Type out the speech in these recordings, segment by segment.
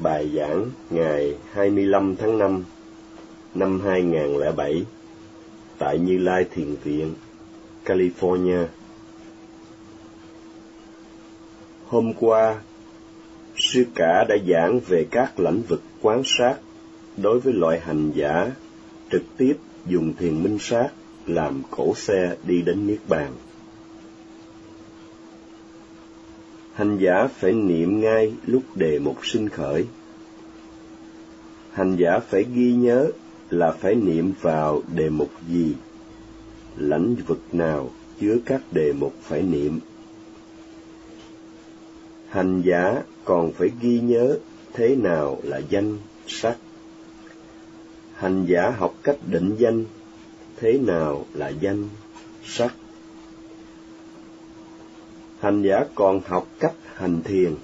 Bài giảng ngày 25 tháng 5 năm 2007 tại Như Lai Thiền Viện, California. Hôm qua, sư cả đã giảng về các lĩnh vực quán sát đối với loại hành giả trực tiếp dùng thiền minh sát làm cổ xe đi đến Niết Bàn. Hành giả phải niệm ngay lúc đề mục sinh khởi. Hành giả phải ghi nhớ là phải niệm vào đề mục gì, lãnh vực nào chứa các đề mục phải niệm. Hành giả còn phải ghi nhớ thế nào là danh, sắc. Hành giả học cách định danh, thế nào là danh, sắc hành giả còn học cách hành thiền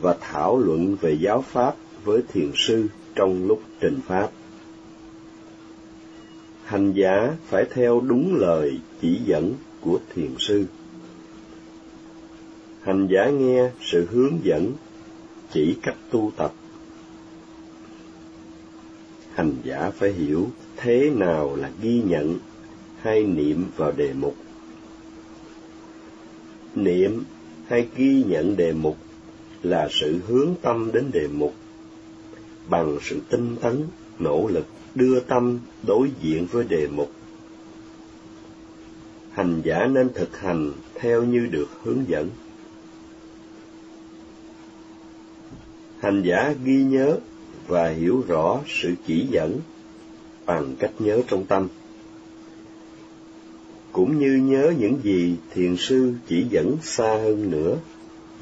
và thảo luận về giáo pháp với thiền sư trong lúc trình pháp. Hành giả phải theo đúng lời chỉ dẫn của thiền sư. Hành giả nghe sự hướng dẫn, chỉ cách tu tập. Hành giả phải hiểu thế nào là ghi nhận hay niệm vào đề mục niệm hay ghi nhận đề mục là sự hướng tâm đến đề mục bằng sự tinh tấn, nỗ lực đưa tâm đối diện với đề mục. Hành giả nên thực hành theo như được hướng dẫn. Hành giả ghi nhớ và hiểu rõ sự chỉ dẫn bằng cách nhớ trong tâm cũng như nhớ những gì thiền sư chỉ dẫn xa hơn nữa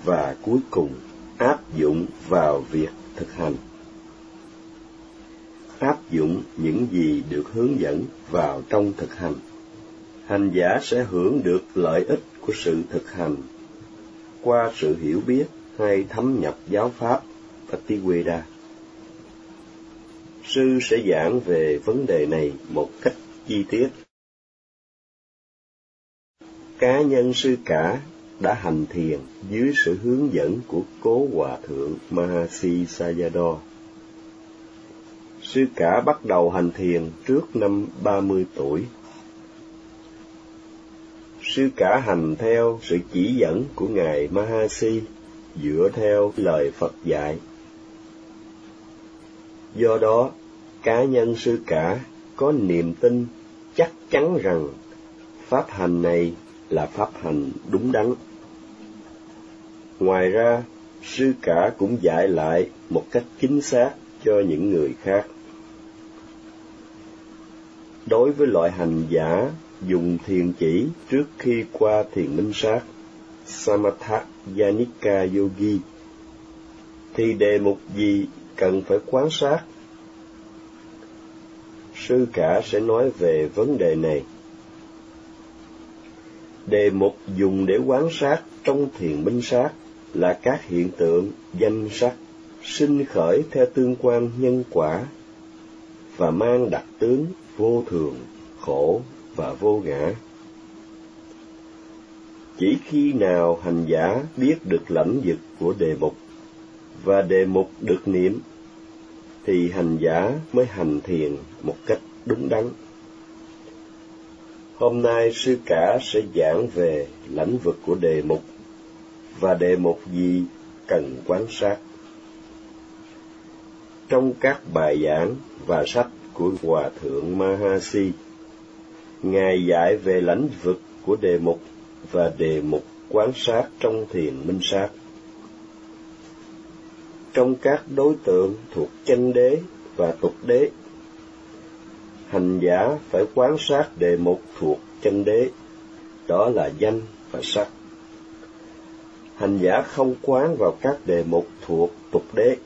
và cuối cùng áp dụng vào việc thực hành. Áp dụng những gì được hướng dẫn vào trong thực hành. Hành giả sẽ hưởng được lợi ích của sự thực hành qua sự hiểu biết hay thấm nhập giáo pháp Patiweda. Sư sẽ giảng về vấn đề này một cách chi tiết cá nhân sư cả đã hành thiền dưới sự hướng dẫn của cố hòa thượng Mahasi Sayadaw. Sư cả bắt đầu hành thiền trước năm ba mươi tuổi. Sư cả hành theo sự chỉ dẫn của Ngài Mahasi dựa theo lời Phật dạy. Do đó, cá nhân sư cả có niềm tin chắc chắn rằng pháp hành này là pháp hành đúng đắn. Ngoài ra, sư cả cũng dạy lại một cách chính xác cho những người khác. Đối với loại hành giả dùng thiền chỉ trước khi qua thiền minh sát, Samatha Yanika Yogi, thì đề mục gì cần phải quan sát? Sư cả sẽ nói về vấn đề này Đề mục dùng để quán sát trong thiền minh sát là các hiện tượng danh sắc sinh khởi theo tương quan nhân quả và mang đặc tướng vô thường, khổ và vô ngã. Chỉ khi nào hành giả biết được lãnh vực của đề mục và đề mục được niệm, thì hành giả mới hành thiền một cách đúng đắn. Hôm nay sư cả sẽ giảng về lãnh vực của đề mục và đề mục gì cần quan sát. Trong các bài giảng và sách của Hòa Thượng Mahasi, Ngài dạy về lãnh vực của đề mục và đề mục quan sát trong thiền minh sát. Trong các đối tượng thuộc chân đế và tục đế hành giả phải quán sát đề mục thuộc chân đế, đó là danh và sắc. Hành giả không quán vào các đề mục thuộc tục đế.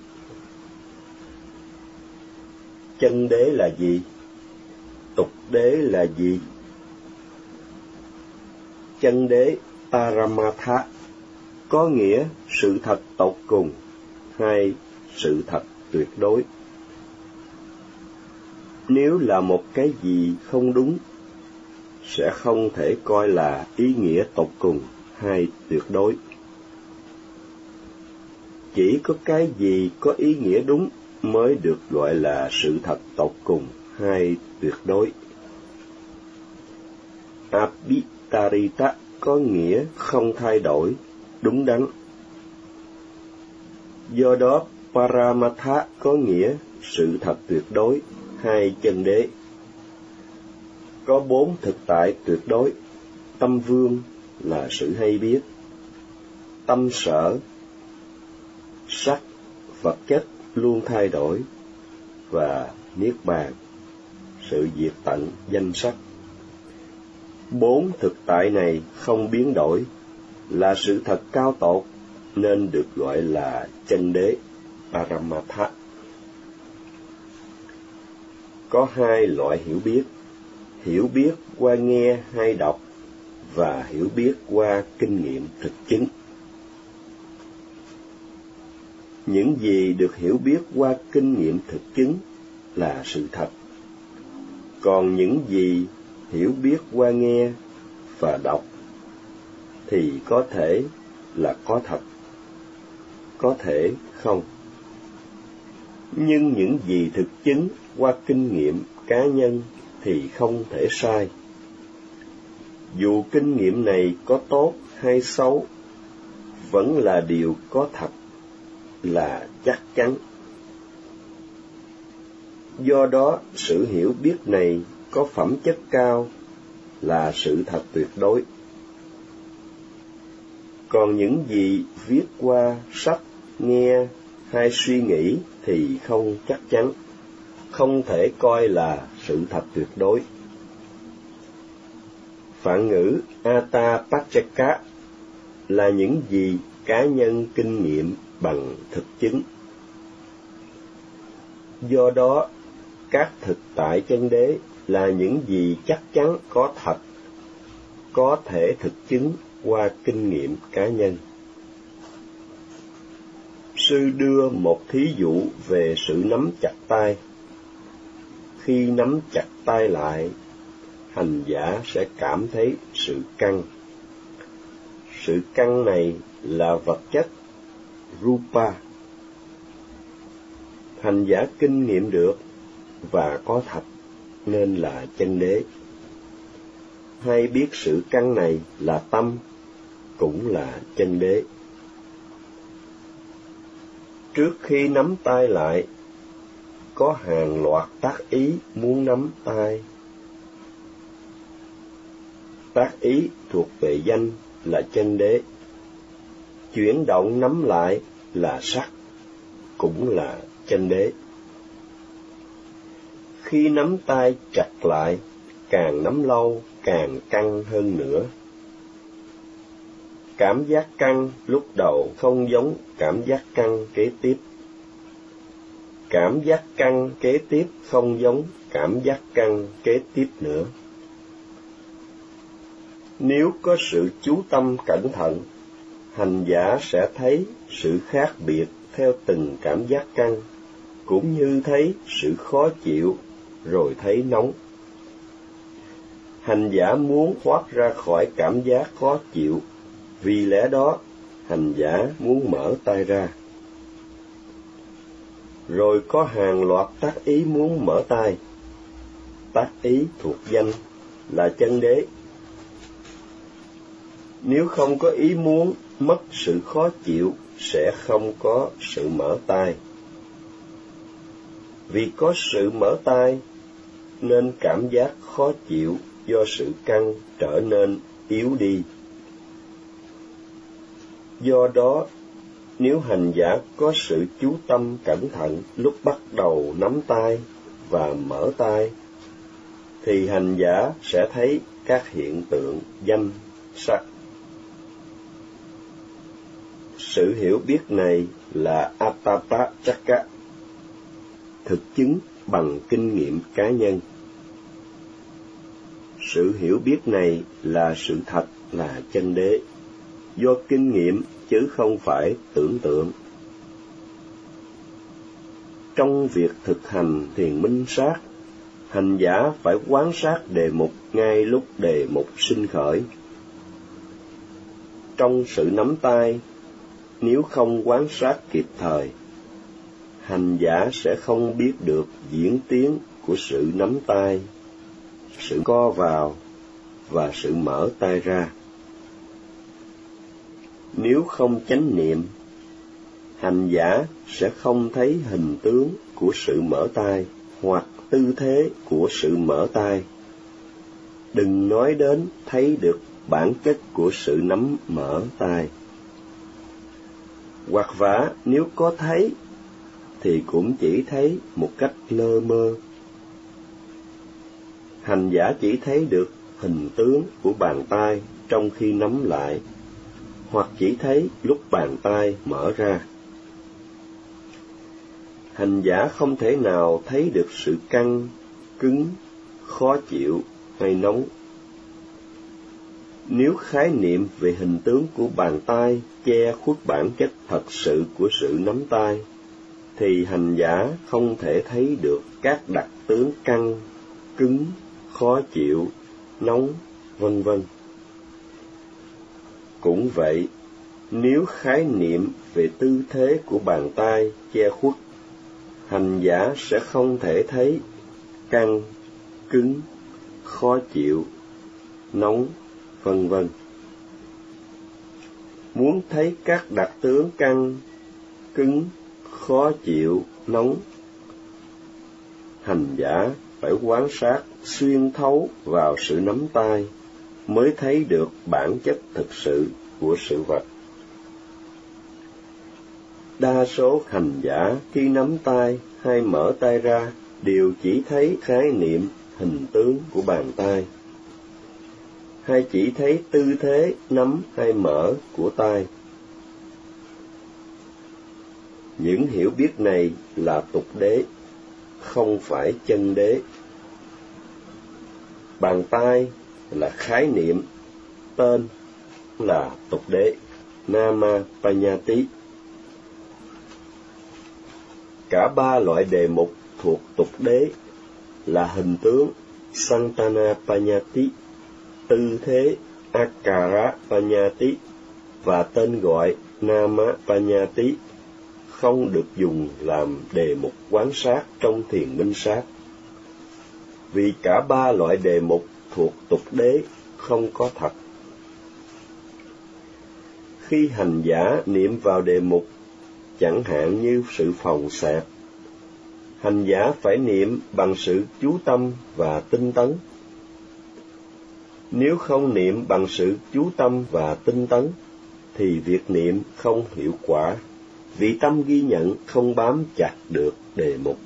Chân đế là gì? Tục đế là gì? Chân đế Paramatha có nghĩa sự thật tột cùng hay sự thật tuyệt đối nếu là một cái gì không đúng sẽ không thể coi là ý nghĩa tột cùng hay tuyệt đối chỉ có cái gì có ý nghĩa đúng mới được gọi là sự thật tột cùng hay tuyệt đối. abitarita có nghĩa không thay đổi, đúng đắn. Do đó, Paramatha có nghĩa sự thật tuyệt đối hai chân đế. Có bốn thực tại tuyệt đối, tâm vương là sự hay biết, tâm sở, sắc, vật chất luôn thay đổi, và niết bàn, sự diệt tận danh sắc. Bốn thực tại này không biến đổi, là sự thật cao tột, nên được gọi là chân đế, Paramatha. Có hai loại hiểu biết, hiểu biết qua nghe hay đọc, và hiểu biết qua kinh nghiệm thực chứng. Những gì được hiểu biết qua kinh nghiệm thực chứng là sự thật. Còn những gì hiểu biết qua nghe và đọc thì có thể là có thật, có thể không. Nhưng những gì thực chứng qua kinh nghiệm cá nhân thì không thể sai. Dù kinh nghiệm này có tốt hay xấu, vẫn là điều có thật, là chắc chắn. Do đó, sự hiểu biết này có phẩm chất cao là sự thật tuyệt đối. Còn những gì viết qua sách, nghe hay suy nghĩ thì không chắc chắn, không thể coi là sự thật tuyệt đối. Phạn ngữ Atapachaka là những gì cá nhân kinh nghiệm bằng thực chứng. Do đó, các thực tại chân đế là những gì chắc chắn có thật, có thể thực chứng qua kinh nghiệm cá nhân. Sư đưa một thí dụ về sự nắm chặt tay. Khi nắm chặt tay lại, hành giả sẽ cảm thấy sự căng. Sự căng này là vật chất, rupa. Hành giả kinh nghiệm được và có thật nên là chân đế. Hay biết sự căng này là tâm, cũng là chân đế. Trước khi nắm tay lại, có hàng loạt tác ý muốn nắm tay. Tác ý thuộc về danh là chân đế. Chuyển động nắm lại là sắc, cũng là chân đế khi nắm tay chặt lại, càng nắm lâu càng căng hơn nữa. Cảm giác căng lúc đầu không giống cảm giác căng kế tiếp. Cảm giác căng kế tiếp không giống cảm giác căng kế tiếp nữa. Nếu có sự chú tâm cẩn thận, hành giả sẽ thấy sự khác biệt theo từng cảm giác căng, cũng như thấy sự khó chịu rồi thấy nóng. Hành giả muốn thoát ra khỏi cảm giác khó chịu, vì lẽ đó hành giả muốn mở tay ra. Rồi có hàng loạt tác ý muốn mở tay. Tác ý thuộc danh là chân đế. Nếu không có ý muốn mất sự khó chịu, sẽ không có sự mở tay. Vì có sự mở tay nên cảm giác khó chịu do sự căng trở nên yếu đi. Do đó, nếu hành giả có sự chú tâm cẩn thận lúc bắt đầu nắm tay và mở tay, thì hành giả sẽ thấy các hiện tượng danh, sắc. Sự hiểu biết này là Atapa Chakka, thực chứng bằng kinh nghiệm cá nhân. Sự hiểu biết này là sự thật, là chân đế, do kinh nghiệm chứ không phải tưởng tượng. Trong việc thực hành thiền minh sát, hành giả phải quán sát đề mục ngay lúc đề mục sinh khởi. Trong sự nắm tay, nếu không quan sát kịp thời, hành giả sẽ không biết được diễn tiến của sự nắm tay, sự co vào và sự mở tay ra. Nếu không chánh niệm, hành giả sẽ không thấy hình tướng của sự mở tai hoặc tư thế của sự mở tai. Đừng nói đến thấy được bản chất của sự nắm mở tai. Hoặc vả nếu có thấy thì cũng chỉ thấy một cách lơ mơ. Hành giả chỉ thấy được hình tướng của bàn tay trong khi nắm lại, hoặc chỉ thấy lúc bàn tay mở ra. Hành giả không thể nào thấy được sự căng, cứng, khó chịu hay nóng. Nếu khái niệm về hình tướng của bàn tay che khuất bản chất thật sự của sự nắm tay, thì hành giả không thể thấy được các đặc tướng căng, cứng, khó chịu, nóng, vân vân. Cũng vậy, nếu khái niệm về tư thế của bàn tay che khuất, hành giả sẽ không thể thấy căng, cứng, khó chịu, nóng, vân vân. Muốn thấy các đặc tướng căng, cứng, khó chịu, nóng. Hành giả phải quan sát xuyên thấu vào sự nắm tay mới thấy được bản chất thực sự của sự vật. Đa số hành giả khi nắm tay hay mở tay ra đều chỉ thấy khái niệm hình tướng của bàn tay hay chỉ thấy tư thế nắm hay mở của tay những hiểu biết này là tục đế, không phải chân đế. Bàn tay là khái niệm, tên là tục đế, Nama Panyati. Cả ba loại đề mục thuộc tục đế là hình tướng Santana Panyati, tư thế Akara Panyati và tên gọi Nama Panyati không được dùng làm đề mục quán sát trong thiền minh sát. Vì cả ba loại đề mục thuộc tục đế không có thật. Khi hành giả niệm vào đề mục, chẳng hạn như sự phòng xẹp, hành giả phải niệm bằng sự chú tâm và tinh tấn. Nếu không niệm bằng sự chú tâm và tinh tấn, thì việc niệm không hiệu quả vì tâm ghi nhận không bám chặt được đề mục.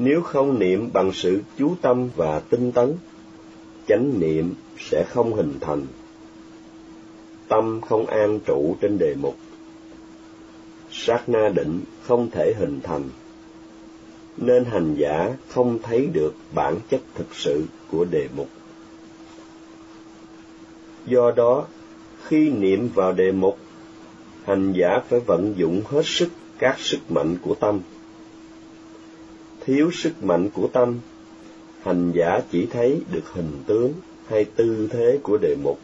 Nếu không niệm bằng sự chú tâm và tinh tấn, chánh niệm sẽ không hình thành. Tâm không an trụ trên đề mục. Sát na định không thể hình thành, nên hành giả không thấy được bản chất thực sự của đề mục. Do đó, khi niệm vào đề mục hành giả phải vận dụng hết sức các sức mạnh của tâm. Thiếu sức mạnh của tâm, hành giả chỉ thấy được hình tướng hay tư thế của đề mục,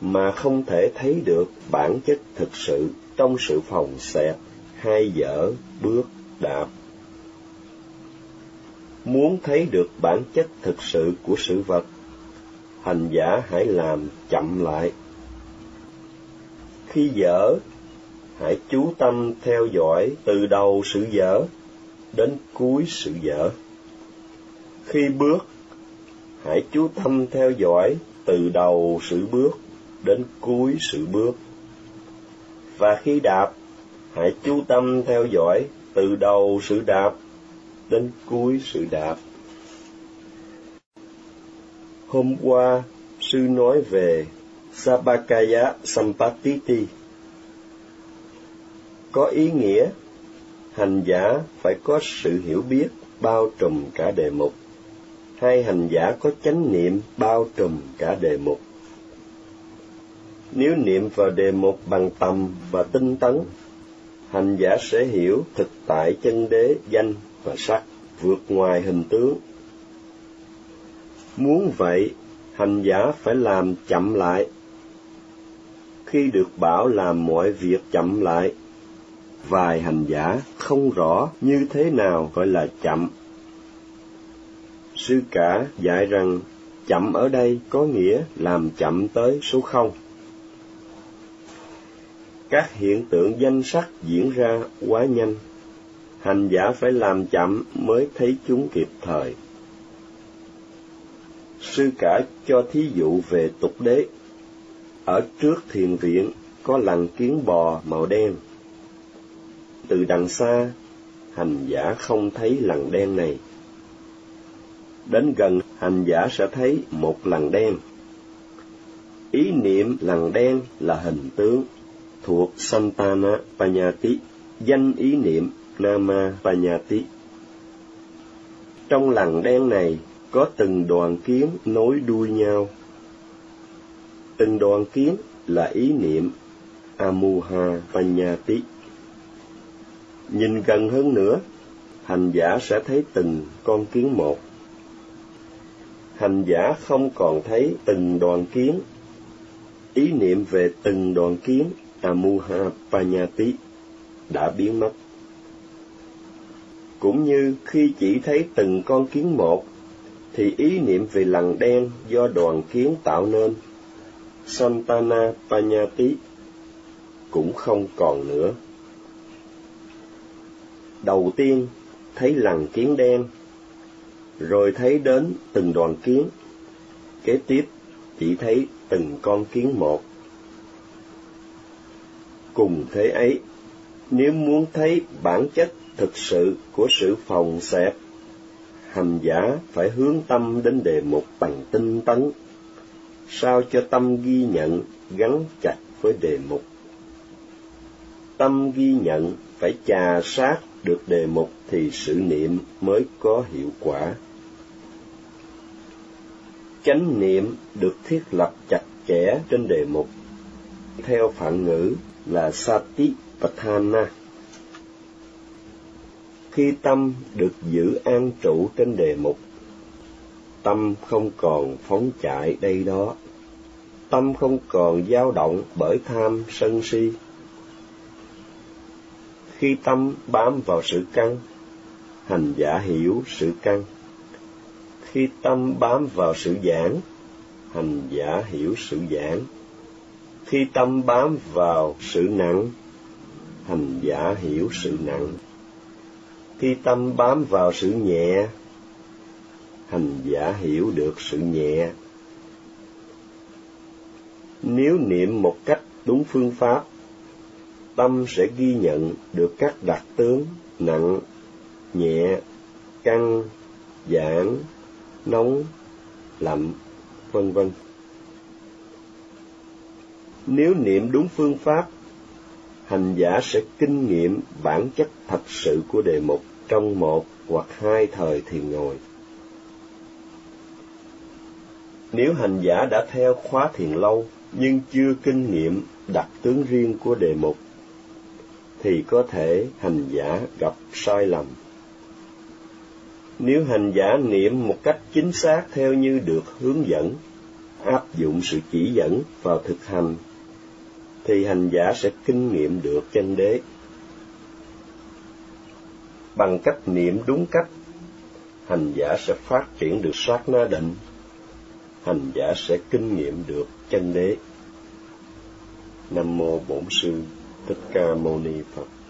mà không thể thấy được bản chất thực sự trong sự phòng xẹp hay dở, bước, đạp. Muốn thấy được bản chất thực sự của sự vật, hành giả hãy làm chậm lại. Khi dở, hãy chú tâm theo dõi từ đầu sự dở đến cuối sự dở. Khi bước, hãy chú tâm theo dõi từ đầu sự bước đến cuối sự bước. Và khi đạp, hãy chú tâm theo dõi từ đầu sự đạp đến cuối sự đạp. Hôm qua, sư nói về Sabakaya Sampatiti có ý nghĩa hành giả phải có sự hiểu biết bao trùm cả đề mục. Hay hành giả có chánh niệm bao trùm cả đề mục. Nếu niệm vào đề mục bằng tầm và tinh tấn, hành giả sẽ hiểu thực tại chân đế, danh và sắc, vượt ngoài hình tướng. Muốn vậy, hành giả phải làm chậm lại. Khi được bảo làm mọi việc chậm lại vài hành giả không rõ như thế nào gọi là chậm. Sư cả dạy rằng, chậm ở đây có nghĩa làm chậm tới số không. Các hiện tượng danh sắc diễn ra quá nhanh. Hành giả phải làm chậm mới thấy chúng kịp thời. Sư cả cho thí dụ về tục đế. Ở trước thiền viện có lằn kiến bò màu đen từ đằng xa hành giả không thấy lằn đen này đến gần hành giả sẽ thấy một lằn đen ý niệm lằn đen là hình tướng thuộc Santana Panyati, danh ý niệm Nama Panyati. Trong lằn đen này có từng đoàn kiến nối đuôi nhau. Từng đoàn kiến là ý niệm Amuha Panyati. Nhìn gần hơn nữa, hành giả sẽ thấy từng con kiến một. Hành giả không còn thấy từng đoàn kiến. Ý niệm về từng đoàn kiến Amuha Panyati đã biến mất. Cũng như khi chỉ thấy từng con kiến một, thì ý niệm về lằn đen do đoàn kiến tạo nên, Santana Panyati, cũng không còn nữa. Đầu tiên, thấy lằn kiến đen, rồi thấy đến từng đoàn kiến, kế tiếp chỉ thấy từng con kiến một. Cùng thế ấy nếu muốn thấy bản chất thực sự của sự phòng xẹp hành giả phải hướng tâm đến đề mục bằng tinh tấn. Sao cho tâm ghi nhận gắn chặt với đề mục? Tâm ghi nhận phải chà sát được đề mục thì sự niệm mới có hiệu quả chánh niệm được thiết lập chặt chẽ trên đề mục theo phạn ngữ là Satipatthana. Khi tâm được giữ an trụ trên đề mục, tâm không còn phóng chạy đây đó, tâm không còn dao động bởi tham sân si. Khi tâm bám vào sự căn, hành giả hiểu sự căn. Khi tâm bám vào sự giảng, hành giả hiểu sự giảng. Khi tâm bám vào sự nặng hành giả hiểu sự nặng. Khi tâm bám vào sự nhẹ hành giả hiểu được sự nhẹ. Nếu niệm một cách đúng phương pháp tâm sẽ ghi nhận được các đặc tướng nặng nhẹ căng giãn nóng lạnh vân vân nếu niệm đúng phương pháp, hành giả sẽ kinh nghiệm bản chất thật sự của đề mục trong một hoặc hai thời thiền ngồi. Nếu hành giả đã theo khóa thiền lâu nhưng chưa kinh nghiệm đặc tướng riêng của đề mục, thì có thể hành giả gặp sai lầm. Nếu hành giả niệm một cách chính xác theo như được hướng dẫn, áp dụng sự chỉ dẫn vào thực hành thì hành giả sẽ kinh nghiệm được chân đế. Bằng cách niệm đúng cách, hành giả sẽ phát triển được sát na định, hành giả sẽ kinh nghiệm được chân đế. Nam mô Bổn sư Thích Ca Mâu Ni Phật.